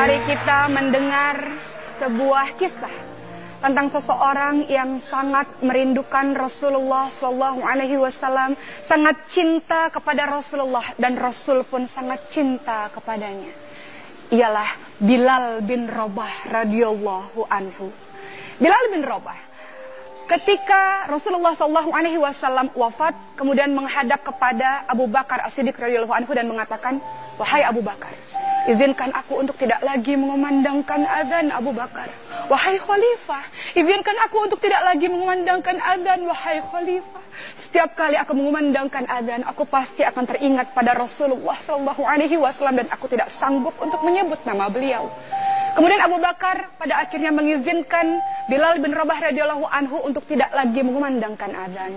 Mari kita mendengar sebuah kisah tentang seseorang yang sangat merindukan Rasulullah Shallallahu Alaihi Wasallam, sangat cinta kepada Rasulullah dan Rasul pun sangat cinta kepadanya. Ialah Bilal bin Rabah radhiyallahu anhu. Bilal bin Rabah ketika Rasulullah Shallallahu Alaihi Wasallam wafat, kemudian menghadap kepada Abu Bakar As-Siddiq radhiyallahu anhu dan mengatakan, wahai Abu Bakar, izinkan aku untuk tidak lagi mengumandangkan adzan Abu Bakar. Wahai Khalifah, izinkan aku untuk tidak lagi mengumandangkan adzan wahai Khalifah. Setiap kali aku mengumandangkan adzan, aku pasti akan teringat pada Rasulullah Shallallahu Alaihi Wasallam dan aku tidak sanggup untuk menyebut nama beliau. Kemudian Abu Bakar pada akhirnya mengizinkan Bilal bin Rabah radhiyallahu anhu untuk tidak lagi mengumandangkan adzan.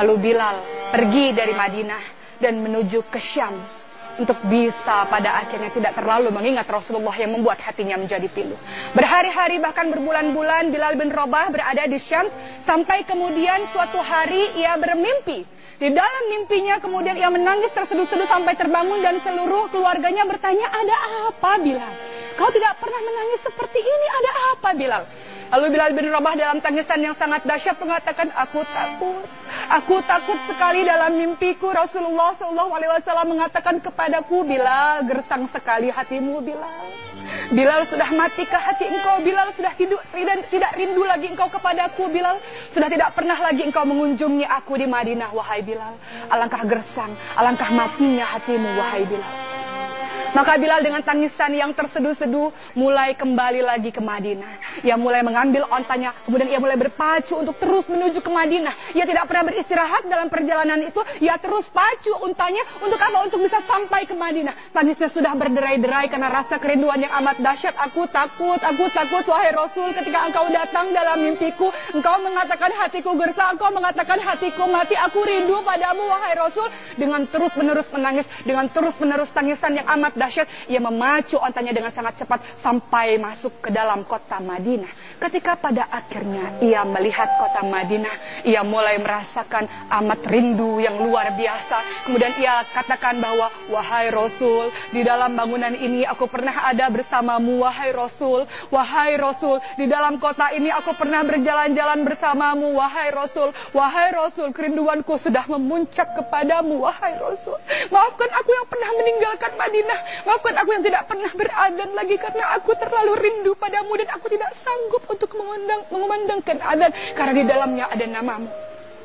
Lalu Bilal pergi dari Madinah dan menuju ke Syams untuk bisa pada akhirnya tidak terlalu mengingat Rasulullah yang membuat hatinya menjadi pilu. Berhari-hari bahkan berbulan-bulan Bilal bin Rabah berada di Syams sampai kemudian suatu hari ia bermimpi. Di dalam mimpinya kemudian ia menangis terseduh-seduh sampai terbangun dan seluruh keluarganya bertanya ada apa Bilal? Kau tidak pernah menangis seperti ini ada apa Bilal? Lalu Bilal bin Rabah dalam tangisan yang sangat dahsyat mengatakan, aku takut. Aku takut sekali dalam mimpiku. Rasulullah SAW mengatakan kepadaku, Bilal, gersang sekali hatimu, Bilal. Bilal sudah mati ke hati engkau Bilal sudah tidak, tidak rindu lagi engkau kepadaku Bilal sudah tidak pernah lagi engkau mengunjungi aku di Madinah wahai Bilal alangkah gersang alangkah matinya hatimu wahai Bilal maka Bilal dengan tangisan yang terseduh-seduh mulai kembali lagi ke Madinah. Ia mulai mengambil ontanya, kemudian ia mulai berpacu untuk terus menuju ke Madinah. Ia tidak pernah beristirahat dalam perjalanan itu, ia terus pacu untanya untuk apa? Untuk bisa sampai ke Madinah. Tangisnya sudah berderai-derai karena rasa kerinduan yang amat dahsyat. Aku takut, aku takut wahai Rasul ketika engkau datang dalam mimpiku, engkau mengatakan hatiku gersang, engkau mengatakan hatiku mati, aku rindu padamu wahai Rasul dengan terus-menerus menangis, dengan terus-menerus tangisan yang amat dahsyat, ia memacu ontanya dengan sangat cepat sampai masuk ke dalam kota Madinah. Ketika pada akhirnya ia melihat kota Madinah, ia mulai merasakan amat rindu yang luar biasa. Kemudian ia katakan bahwa, wahai Rasul, di dalam bangunan ini aku pernah ada bersamamu, wahai Rasul. Wahai Rasul, di dalam kota ini aku pernah berjalan-jalan bersamamu, wahai Rasul. Wahai Rasul, kerinduanku sudah memuncak kepadamu, wahai Rasul. Maafkan aku yang pernah meninggalkan Madinah. Maafkan aku yang tidak pernah beradan lagi karena aku terlalu rindu padamu dan aku tidak sanggup untuk mengundang, mengumandangkan adan karena di dalamnya ada namamu.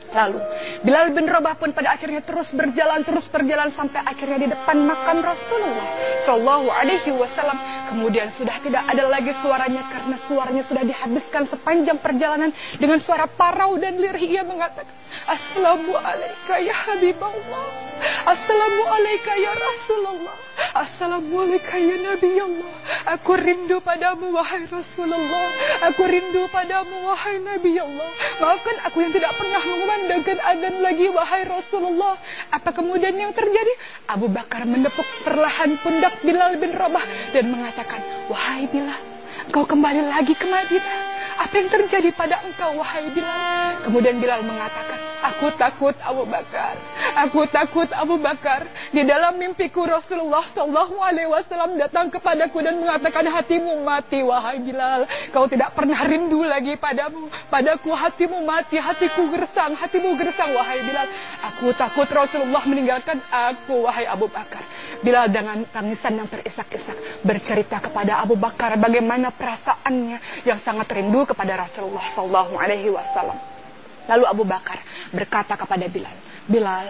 Lalu Bilal bin Rabah pun pada akhirnya terus berjalan terus berjalan sampai akhirnya di depan makam Rasulullah Shallallahu Alaihi Wasallam. Kemudian sudah tidak ada lagi suaranya karena suaranya sudah dihabiskan sepanjang perjalanan dengan suara parau dan lirih ia mengatakan Assalamualaikum ya Habibullah Assalamualaikum ya Rasulullah Assalamualaikum ya Nabi Allah Aku rindu padamu wahai Rasulullah Aku rindu padamu wahai Nabi Allah Maafkan aku yang tidak pernah mengumandangkan adzan lagi wahai Rasulullah Apa kemudian yang terjadi? Abu Bakar menepuk perlahan pundak Bilal bin Rabah Dan mengatakan Wahai Bilal Kau kembali lagi ke Madinah apa yang terjadi pada engkau wahai Bilal? Kemudian Bilal mengatakan, aku takut Abu Bakar. Aku takut Abu Bakar. Di dalam mimpiku Rasulullah Shallallahu Alaihi Wasallam datang kepadaku dan mengatakan hatimu mati wahai Bilal. Kau tidak pernah rindu lagi padamu. Padaku hatimu mati, hatiku gersang, hatimu gersang wahai Bilal. Aku takut Rasulullah meninggalkan aku wahai Abu Bakar. Bilal dengan tangisan yang terisak-isak bercerita kepada Abu Bakar bagaimana perasaannya yang sangat rindu kepada Rasulullah Sallallahu Alaihi Wasallam. Lalu Abu Bakar berkata kepada Bilal, Bilal,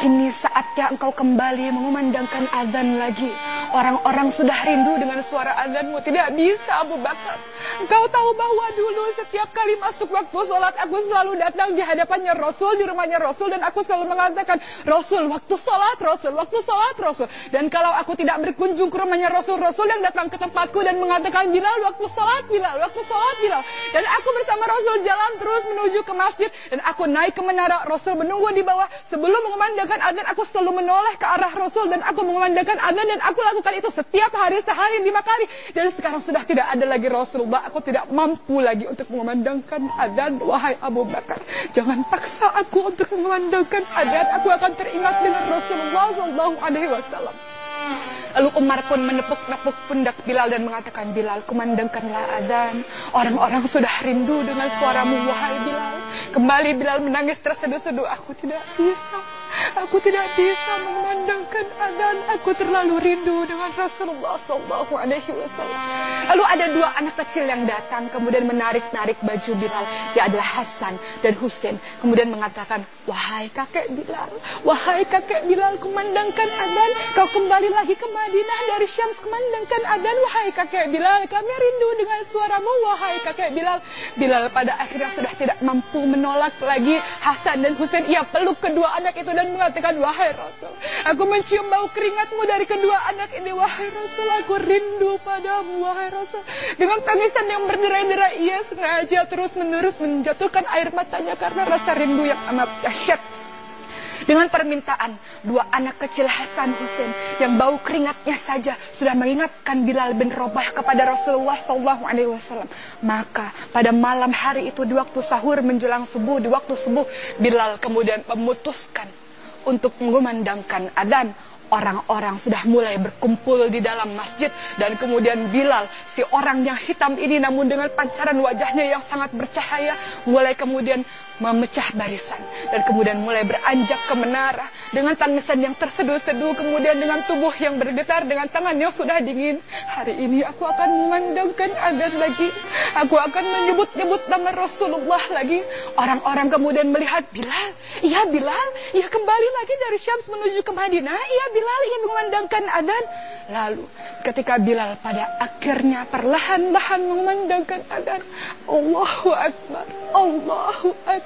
kini saatnya engkau kembali mengumandangkan azan lagi. Orang-orang sudah rindu dengan suara azanmu. Tidak bisa Abu Bakar. Engkau tahu bahwa dulu setiap kali masuk waktu sholat, aku selalu datang di hadapannya Rasul, di rumahnya Rasul, dan aku selalu mengatakan, Rasul, waktu sholat, Rasul, waktu sholat, Rasul. Dan kalau aku tidak berkunjung ke rumahnya Rasul, Rasul yang datang ke tempatku dan mengatakan, Bilal, waktu sholat, Bilal, waktu sholat, Bilal. Dan aku bersama Rasul jalan terus menuju ke masjid, dan aku naik ke menara, Rasul menunggu di bawah. Sebelum mengumandangkan azan, aku selalu menoleh ke arah Rasul, dan aku mengumandangkan azan, dan aku lakukan itu setiap hari, sehari, lima kali. Dan sekarang sudah tidak ada lagi Rasulullah aku tidak mampu lagi untuk mengumandangkan adan wahai Abu Bakar jangan paksa aku untuk mengumandangkan adan aku akan teringat dengan Rasulullah Shallallahu Alaihi Wasallam Lalu Umar pun menepuk-nepuk pundak Bilal dan mengatakan, Bilal, kumandangkanlah adan. Orang-orang sudah rindu dengan suaramu, wahai Bilal. Kembali Bilal menangis terseduh-seduh, aku tidak bisa. Aku tidak bisa memandangkan adan. Aku terlalu rindu dengan Rasulullah Sallallahu Alaihi Wasallam. Lalu ada dua anak kecil yang datang, kemudian menarik-narik baju Bilal. Dia adalah Hasan dan Husain. Kemudian mengatakan, wahai kakek Bilal, wahai kakek Bilal, kumandangkan adan. Kau kembali lagi ke Madinah dari Syams, kumandangkan adan. Wahai kakek Bilal, kami rindu dengan suaramu, wahai kakek Bilal. Bilal pada akhirnya sudah tidak mampu menolak lagi Hasan dan Husain. Ia peluk kedua anak itu dan dan mengatakan, Wahai Rasul, aku mencium bau keringatmu dari kedua anak ini, Wahai Rasul, aku rindu padamu, Wahai Rasul. Dengan tangisan yang berderai-derai, ia sengaja terus-menerus menjatuhkan air matanya karena rasa rindu yang amat dahsyat dengan permintaan dua anak kecil Hasan Hussein yang bau keringatnya saja sudah mengingatkan Bilal bin Robah kepada Rasulullah Sallallahu Alaihi Wasallam. Maka pada malam hari itu di waktu sahur menjelang subuh di waktu subuh Bilal kemudian memutuskan untuk mengumandangkan adan orang-orang sudah mulai berkumpul di dalam masjid dan kemudian Bilal si orang yang hitam ini namun dengan pancaran wajahnya yang sangat bercahaya mulai kemudian memecah barisan dan kemudian mulai beranjak ke menara dengan tangisan yang terseduh-seduh kemudian dengan tubuh yang bergetar dengan tangan yang sudah dingin. Hari ini aku akan memandangkan agar lagi. Aku akan menyebut-nyebut nama Rasulullah lagi. Orang-orang kemudian melihat Bilal iya Bilal ia kembali lagi dari Syams menuju ke Madinah. Iya Bilal ingin memandangkan adan lalu ketika Bilal pada akhirnya perlahan-lahan memandangkan adan Allahu Akbar Allahu Akbar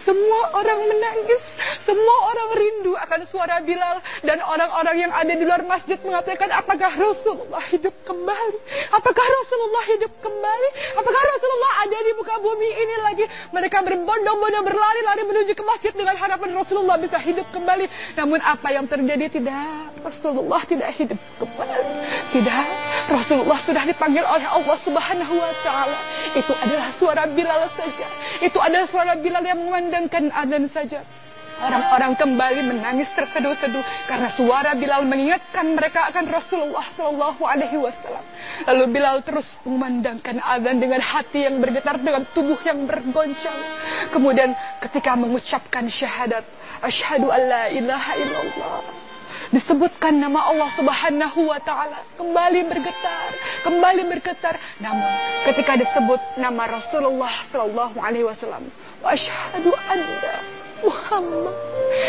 semua orang menangis, semua orang rindu akan suara Bilal dan orang-orang yang ada di luar masjid mengatakan apakah Rasulullah hidup kembali? Apakah Rasulullah hidup kembali? Apakah Rasulullah ada di muka bumi ini lagi? Mereka berbondong-bondong berlari-lari menuju ke masjid dengan harapan Rasulullah bisa hidup kembali. Namun apa yang terjadi tidak Rasulullah tidak hidup kembali. Tidak, Rasulullah sudah dipanggil oleh Allah Subhanahu wa taala. Itu adalah suara Bilal saja. Itu adalah suara Bilal yang memandangkan adzan saja. Orang-orang kembali menangis terseduh-seduh karena suara Bilal mengingatkan mereka akan Rasulullah Shallallahu Alaihi Wasallam. Lalu Bilal terus memandangkan adzan dengan hati yang bergetar dengan tubuh yang bergoncang. Kemudian ketika mengucapkan syahadat, asyhadu alla ilaha illallah disebutkan nama Allah Subhanahu wa taala kembali bergetar, kembali bergetar. Namun ketika disebut nama Rasulullah wasallam, wa asyhadu anna Muhammad.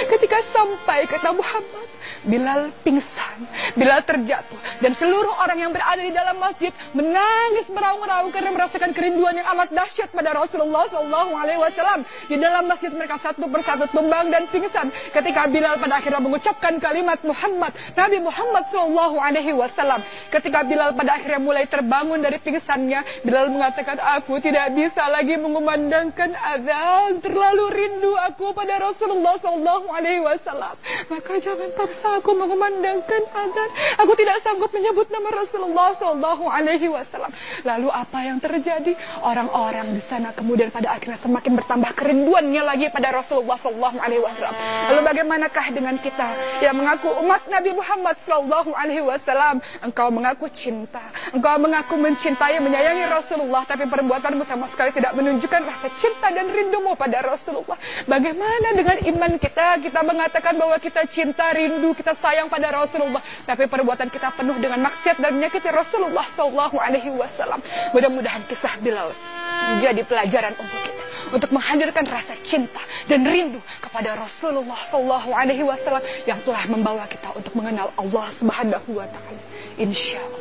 Ketika sampai kata Muhammad, Bilal pingsan, Bilal terjatuh dan seluruh orang yang berada di dalam masjid menangis meraung-raung karena merasakan kerinduan yang amat dahsyat pada Rasulullah Shallallahu Alaihi Wasallam. Di dalam masjid mereka satu persatu tumbang dan pingsan ketika Bilal pada akhirnya mengucapkan kalimat Muhammad, Nabi Muhammad Shallallahu Alaihi Wasallam. Ketika Bilal pada akhirnya mulai terbangun dari pingsannya, Bilal mengatakan, aku tidak bisa lagi mengumandangkan azan, terlalu rindu aku pada Rasulullah Shallallahu Alaihi Wasallam. Maka jangan paksa aku mengumandangkan adzan. Aku tidak sanggup menyebut nama Rasulullah Shallallahu Alaihi Wasallam. Lalu apa yang terjadi? Orang-orang di sana kemudian pada akhirnya semakin bertambah kerinduannya lagi pada Rasulullah Shallallahu Alaihi Wasallam. Lalu bagaimanakah dengan kita yang mengaku umat Nabi Muhammad Shallallahu Alaihi Wasallam? Engkau mengaku cinta, engkau mengaku mencintai, menyayangi Rasulullah, tapi perbuatanmu sama sekali tidak menunjukkan rasa cinta dan rindumu pada Rasulullah. Bagaimana dengan iman kita? Kita mengatakan bahwa kita cinta, rindu, kita kita sayang pada Rasulullah, tapi perbuatan kita penuh dengan maksiat dan menyakiti Rasulullah Sallallahu Alaihi Wasallam. Mudah-mudahan kisah Bilal menjadi pelajaran untuk kita untuk menghadirkan rasa cinta dan rindu kepada Rasulullah Sallallahu Alaihi Wasallam yang telah membawa kita untuk mengenal Allah Subhanahu Wa Taala. Insya Allah.